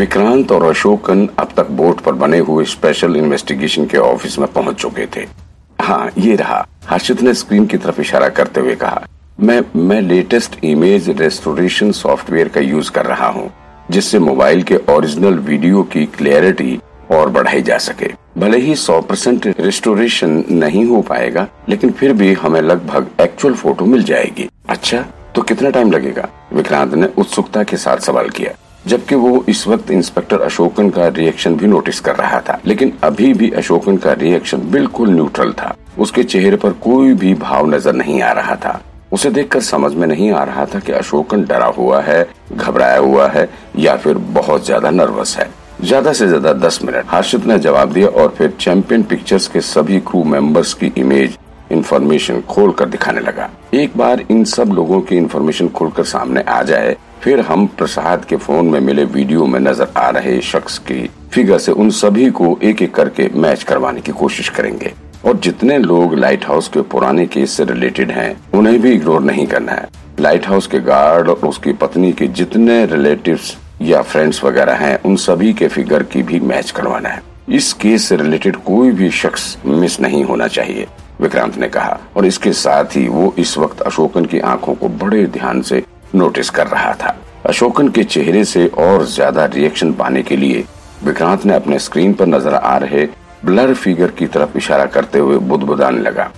विक्रांत और अशोकन अब तक बोट पर बने हुए स्पेशल इन्वेस्टिगेशन के ऑफ़िस में पहुँच चुके थे। हाँ ये रहा। हर्षित ने स्क्रीन की तरफ़ इशारा करते हुए कहा, मैं मैं लेटेस्ट इमेज रेस्टोरेशन सॉफ्टवेयर का यूज़ कर रहा हूँ, जिससे मोबाइल के ओरिजिनल वीडियो की क्लियरिटी और बढ़ाई जा सके। भले ही 100 परसेंट रेस्टोरेशन नहीं हो पाएगा, लेकिन फिर भी हमें लगभग एक्चुअल फ़ोटो मिल जाएगी। अच्छा तो कितना टाइम लगेगा? विक्रांत ने उत्सुकता के साथ सवाल किया। जबकि वो इस वक्त इंस्पेक्टर अशोकन का रिएक्शन भी नोटिस कर रहा था। लेकिन अभी भी अशोकन का रिएक्शन बिल्कुल न्यूट्रल था। उसके चेहरे पर कोई भी भाव नज़र नहीं आ रहा था। उसे देखकर समझ में नहीं आ रहा था कि अशोकन डरा हुआ है, घबराया हुआ है, या फिर बहुत ज़्यादा नर्वस है। ज़्यादा से ज़्यादा दस मिनट। हर्षित ने जवाब दिया और फिर चैंपियन पिक्चर्स के सभी क्रू मेंबर्स की इमेज इंफॉर्मेशन खोल कर दिखाने लगा। एक बार इन सब लोगों की इंफॉर्मेशन खोलकर सामने आ जाए फिर हम प्रसाद के फ़ोन में मिले वीडियो में नज़र आ रहे शख्स की फिगर से उन सभी को एक एक करके मैच करवाने की कोशिश करेंगे। और जितने लोग लाइट हाउस के पुराने केस से रिलेटेड हैं, उन्हें भी इग्नोर नहीं करना है। लाइट हाउस के गार्ड और उसकी पत्नी के जितने रिलेटिव्स या फ्रेंड्स वगैरह हैं, उन सभी के फिगर की भी मैच करवाना है। इस केस से रिलेटेड कोई भी शख्स मिस नहीं होना चाहिए, विक्रांत ने कहा। और इसके साथ ही वो इस वक्त अशोकन की आँखों को बड़े ध्यान से नोटिस कर रहा था। अशोकन के चेहरे से और ज़्यादा रिएक्शन पाने के लिए विक्रांत ने अपने स्क्रीन पर नज़र आ रहे ब्लर फिगर की तरफ़ इशारा करते हुए बुदबुदाने लगा।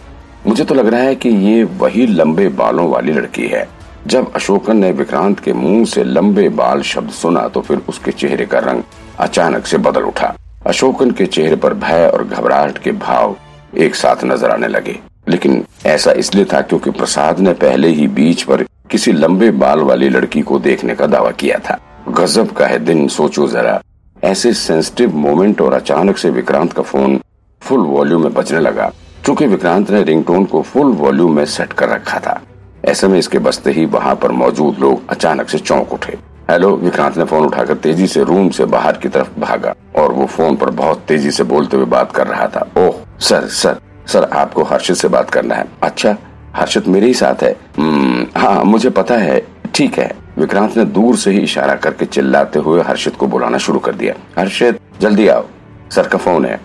मुझे तो लग रहा है कि ये वही लंबे बालों वाली लड़की है। जब अशोकन ने विक्रांत के मुँह से लंबे बाल शब्द सुना तो फिर उसके चेहरे का रंग अचानक से बदल उठा। अशोकन के चेहरे पर भय और घबराहट के भाव एक साथ नज़र आने लगे। लेकिन ऐसा इसलिए था क्योंकि प्रसाद ने पहले ही बीच पर किसी लंबे बाल वाली लड़की को देखने का दावा किया था। गजब का है दिन, सोचो जरा। ऐसे सेंसिटिव मोमेंट और अचानक से विक्रांत का फ़ोन फुल वॉल्यूम में बजने लगा। चूँकि विक्रांत ने रिंगटोन को फुल वॉल्यूम में सेट कर रखा था। ऐसे में इसके बसते ही वहाँ पर मौजूद लोग अचानक से चौंक उठे। हेलो विक्रांत ने फ़ोन उठाकर तेज़ी से रूम से बाहर की तरफ़ भागा और वो फ़ोन पर बहुत तेज़ी से बोलते हुए बात कर रहा था। ओह, सर सर सर, आपको हर्षित से बात करना है। अच्छा हर्षित मेरे ही साथ है। हम्म, हाँ मुझे पता है। ठीक है। विक्रांत ने दूर से ही इशारा करके चिल्लाते हुए हर्षित को बुलाना शुरू कर दिया। हर्षित जल्दी आओ। सर का फ़ोन है।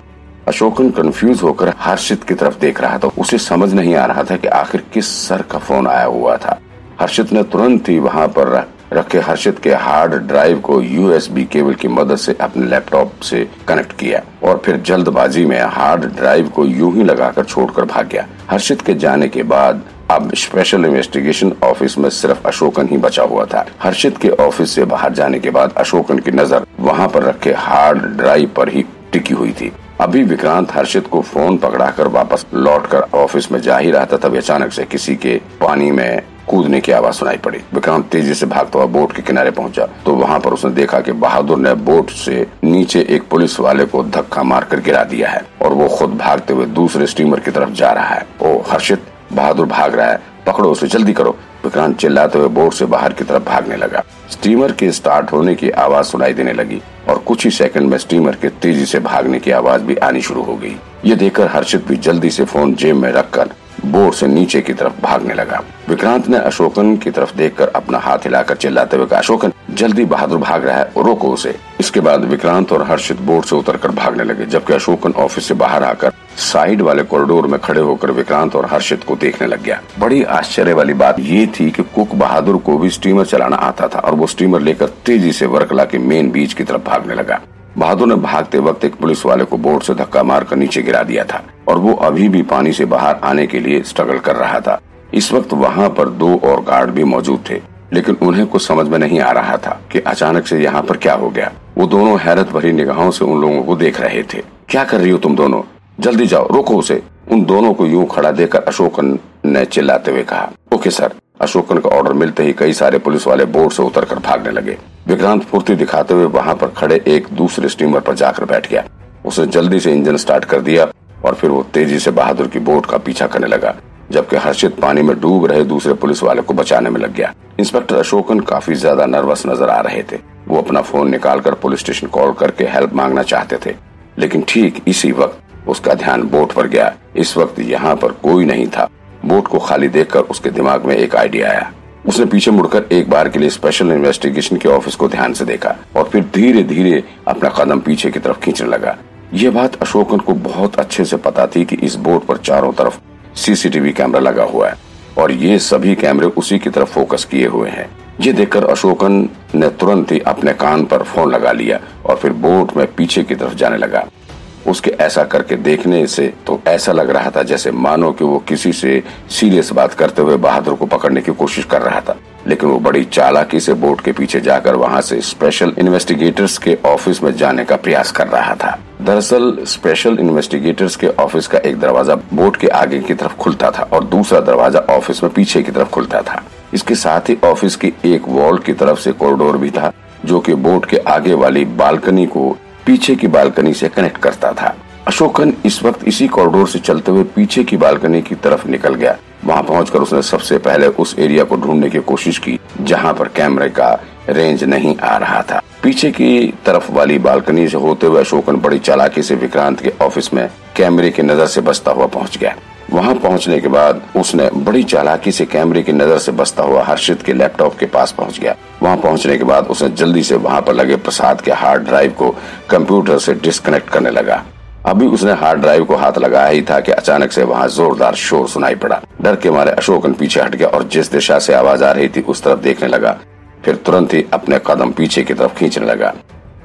अशोकन कंफ्यूज होकर हर्षित की तरफ़ देख रहा था। उसे समझ नहीं आ रहा था कि आखिर किस सर का फ़ोन आया हुआ था। हर्षित ने तुरंत ही वहाँ पर रखे हर्षित के हार्ड ड्राइव को यूएसबी केबल की मदद से अपने लैपटॉप से कनेक्ट किया और फिर जल्दबाजी में हार्ड ड्राइव को यूँ ही लगाकर छोड़कर भाग गया। हर्षित के जाने के बाद अब स्पेशल इन्वेस्टिगेशन ऑफ़िस में सिर्फ़ अशोकन ही बचा हुआ था। हर्षित के ऑफ़िस से बाहर जाने के बाद अशोकन की नज़र वहाँ पर रखे हार्ड ड्राइव पर ही टिकी हुई थी। अभी विक्रांत हर्षित को फ़ोन पकड़ाकर वापस लौटकर ऑफ़िस में जा ही रहा था, तभी अचानक से किसी के पानी में कूदने की आवाज़ सुनाई पड़ी। विक्रांत तेज़ी से भागता हुआ बोट के किनारे पहुँचा तो वहाँ पर उसने देखा कि बहादुर ने बोट से नीचे एक पुलिस वाले को धक्का मारकर गिरा दिया है और वो खुद भागते हुए दूसरे स्टीमर की तरफ़ जा रहा है। ओ, हर्षित, बहादुर भाग रहा है। पकड़ो उसे, जल्दी करो। विक्रांत चिल्लाते हुए बोट से बाहर की तरफ़ भागने लगा। स्टीमर के स्टार्ट होने की आवाज़ सुनाई देने लगी और कुछ ही सेकंड में स्टीमर के तेज़ी से भागने की आवाज़ भी आनी शुरू हो गई। ये देखकर हर्षित भी जल्दी से फ़ोन जेब में रखकर बोर्ड से नीचे की तरफ़ भागने लगा। विक्रांत ने अशोकन की तरफ़ देखकर अपना हाथ हिलाकर चिल्लाते हुए कहा, अशोकन, जल्दी बहादुर भाग रहा है, रोको उसे। इसके बाद विक्रांत और हर्षित बोर्ड से उतरकर भागने लगे, जबकि अशोकन ऑफ़िस से बाहर आकर साइड वाले कॉरिडोर में खड़े होकर विक्रांत और हर्षित को देखने लग गया। बड़ी आश्चर्य वाली बात ये थी कि कुक बहादुर को भी स्टीमर चलाना आता था और वो स्टीमर लेकर तेज़ी से वर्कला के मेन बीच की तरफ़ भागने लगा। बहादुर ने भागते वक्त एक पुलिस वाले को बोर्ड से धक्का मारकर नीचे गिरा दिया था। और वो अभी भी पानी से बाहर आने के लिए स्ट्रगल कर रहा था। इस वक्त वहाँ पर दो और गार्ड भी मौजूद थे, लेकिन उन्हें कुछ समझ में नहीं आ रहा था कि अचानक से यहाँ पर क्या हो गया। वो दोनों हैरत भरी निगाहों से उन लोगों को देख रहे थे। क्या कर रही हो तुम दोनों? जल्दी जाओ, रोको उसे। उन दोनों को यूँ खड़ा देकर अशोकन ने चिल्लाते हुए कहा, ओके सर। अशोकन का ऑर्डर मिलते ही कई सारे पुलिस वाले बोर्ड से उतरकर भागने लगे। विक्रांत फुर्ती दिखाते हुए वहाँ पर खड़े एक दूसरे स्टीमर पर जाकर बैठ गया। उसने जल्दी से इंजन स्टार्ट कर दिया और फिर वो तेज़ी से बहादुर की बोट का पीछा करने लगा, जबकि हर्षित पानी में डूब रहे दूसरे पुलिस वाले को बचाने में लग गया। इंस्पेक्टर अशोकन काफ़ी ज़्यादा नर्वस नज़र आ रहे थे। वो अपना फ़ोन निकालकर पुलिस स्टेशन कॉल करके हेल्प मांगना चाहते थे, लेकिन ठीक इसी वक्त उसका ध्यान बोट पर गया। इस वक्त यहाँ पर कोई नहीं था। बोट को खाली देखकर उसके दिमाग में एक आइडिया आया। उसने पीछे मुड़कर एक बार के लिए स्पेशल इन्वेस्टिगेशन के ऑफ़िस को ध्यान से देखा और फिर धीरे धीरे अपना कदम पीछे की तरफ़ खींचने लगा। यह बात अशोकन को बहुत अच्छे से पता थी कि इस बोर्ड पर चारों तरफ़ सीसीटीवी कैमरा लगा हुआ है और ये सभी कैमरे उसी की तरफ़ फोकस किए हुए हैं। ये देखकर अशोकन ने तुरंत ही अपने कान पर फ़ोन लगा लिया और फिर बोट में पीछे की तरफ़ जाने लगा। उसके ऐसा करके देखने से तो ऐसा लग रहा था जैसे मानो कि वो किसी से सीरियस बात करते हुए बहादुर को पकड़ने की कोशिश कर रहा था। लेकिन वो बड़ी चालाकी से बोट के पीछे जाकर वहाँ से स्पेशल इन्वेस्टिगेटर्स के ऑफ़िस में जाने का प्रयास कर रहा था। दरअसल स्पेशल इन्वेस्टिगेटर्स के ऑफ़िस का एक दरवाज़ा बोट के आगे की तरफ़ खुलता था और दूसरा दरवाज़ा ऑफ़िस में पीछे की तरफ़ खुलता था। इसके साथ ही ऑफ़िस की एक वॉल की तरफ़ से कॉरिडोर भी था, जो कि बोट के आगे वाली बालकनी को पीछे की बालकनी से कनेक्ट करता था। अशोकन इस वक्त इसी कॉरिडोर से चलते हुए पीछे की बालकनी की तरफ़ निकल गया। वहाँ पहुंचकर उसने सबसे पहले उस एरिया को ढूँढने की कोशिश की, जहाँ पर कैमरे का रेंज नहीं आ रहा था। पीछे की तरफ़ वाली बालकनी से होते हुए अशोकन बड़ी चालाकी से विक्रांत के ऑफ़िस में कैमरे की नज़र से बचता हुआ पहुँच गया। वहाँ पहुँचने के बाद उसने बड़ी चालाकी से कैमरे की नज़र से बचता हुआ हर्षित के लैपटॉप के पास पहुँच गया। वहाँ पहुँचने के बाद उसने जल्दी से वहाँ पर लगे प्रसाद के हार्ड ड्राइव को कंप्यूटर से डिस्कनेक्ट करने लगा। अभी उसने हार्ड ड्राइव को हाथ लगाया ही था कि अचानक से वहाँ जोरदार शोर सुनाई पड़ा। डर के मारे अशोकन पीछे हट गया और जिस दिशा से आवाज़ आ रही थी उस तरफ़ देखने लगा। फिर तुरंत ही अपने कदम पीछे की तरफ़ खींचने लगा।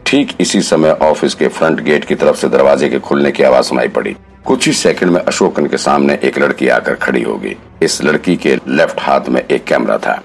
ठीक इसी समय ऑफ़िस के फ्रंट गेट की तरफ़ से दरवाजे के खुलने की आवाज़ सुनाई पड़ी। कुछ ही सेकंड में अशोकन के सामने एक लड़की आकर खड़ी होगी। इस लड़की के लेफ़्ट हाथ में एक कैमरा था।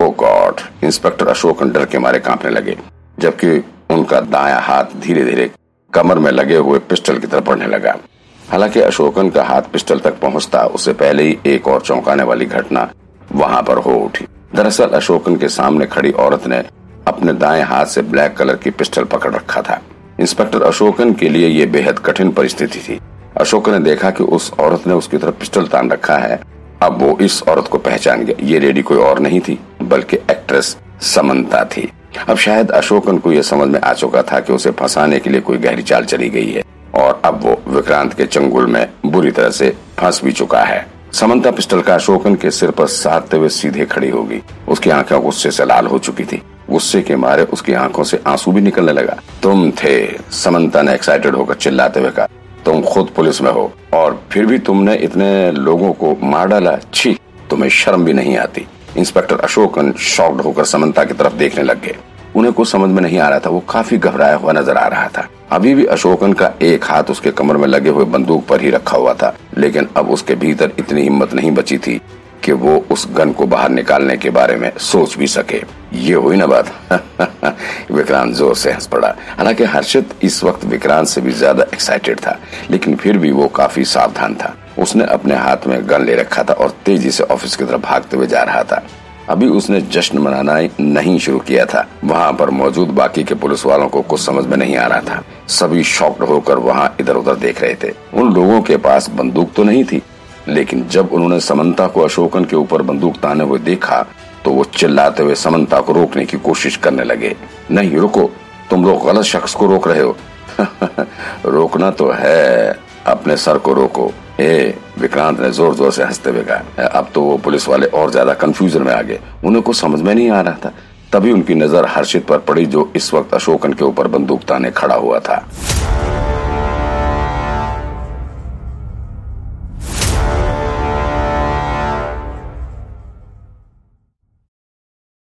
ओ गॉड इंस्पेक्टर अशोकन डर के मारे कांपने लगे, जबकि उनका दाया हाथ धीरे धीरे कमर में लगे हुए पिस्टल की तरफ़ बढ़ने लगा। हालाँकि अशोकन का हाथ पिस्टल तक पहुँचता, उससे पहले ही एक और चौंकाने वाली घटना वहाँ पर हो उठी। दरअसल अशोकन के सामने खड़ी औरत ने अपने दाएँ हाथ से ब्लैक कलर की पिस्टल पकड़ रखा था। इंस्पेक्टर अशोकन के लिए ये बेहद कठिन परिस्थिति थी। अशोक ने देखा कि उस औरत ने उसकी तरफ़ पिस्टल तान रखा है। अब वो इस औरत को पहचान गया ये लेडी कोई और नहीं थी, बल्कि एक्ट्रेस समन्ता थी। अब शायद अशोकन को यह समझ में आ चुका था कि उसे फंसाने के लिए कोई गहरी चाल चली गई है, और अब वो विक्रांत के चंगुल में बुरी तरह से फंस भी चुका है। समंता पिस्टल का अशोकन के सिर पर साधते हुए सीधे खड़ी होगी उसकी आँखें गुस्से से लाल हो चुकी थी। गुस्से के मारे उसकी आँखों से आँसू भी निकलने लगा। तुम थे, समंता ने एक्साइटेड होकर चिल्लाते हुए कहा। तुम खुद पुलिस में हो, और फिर भी तुमने इतने लोगों को मार डाला, छी, तुम्हें शर्म भी नहीं आती। इंस्पेक्टर अशोकन शॉक्ड होकर समंता की तरफ़ देखने लग गए। उन्हें कुछ समझ में नहीं आ रहा था। वो काफ़ी घबराया हुआ नज़र आ रहा था। अभी भी अशोकन का एक हाथ उसके कमर में लगे हुए बंदूक पर ही रखा हुआ था, लेकिन अब उसके भीतर इतनी हिम्मत नहीं बची थी कि वो उस गन को बाहर निकालने के बारे में सोच भी सके। ये हुई ना बात? विक्रांत ज़ोर से हंस पड़ा। हालाँकि हर्षित इस वक्त विक्रांत से भी ज़्यादा एक्साइटेड था, लेकिन फिर भी वो काफ़ी सावधान था। उसने अपने हाथ में गन ले रखा था और तेज़ी से ऑफ़िस की तरफ़ भागते हुए जा रहा था। अभी उसने जश्न मनाना नहीं शुरू किया था। वहाँ पर मौजूद बाकी के पुलिस वालों को कुछ समझ में नहीं आ रहा था। सभी शॉक्ड होकर वहाँ इधर उधर देख रहे थे। उन लोगों के पास बंदूक तो नहीं थी, लेकिन जब उन्होंने समंता को अशोकन के ऊपर बंदूक ताने हुए देखा तो वो चिल्लाते हुए समंता को रोकने की कोशिश करने लगे। नहीं, रुको, तुम लोग गलत शख्स को रोक रहे हो। रोकना तो है, अपने सर को रोको। ए, विक्रांत ने ज़ोर ज़ोर से हँसते हुए कहा अब तो वो पुलिस वाले और ज़्यादा कंफ्यूजन में आ गए। उन्हें कुछ समझ में नहीं आ रहा था। तभी उनकी नज़र हर्षित पर पड़ी जो इस वक्त अशोकन के ऊपर बंदूक ताने खड़ा हुआ था।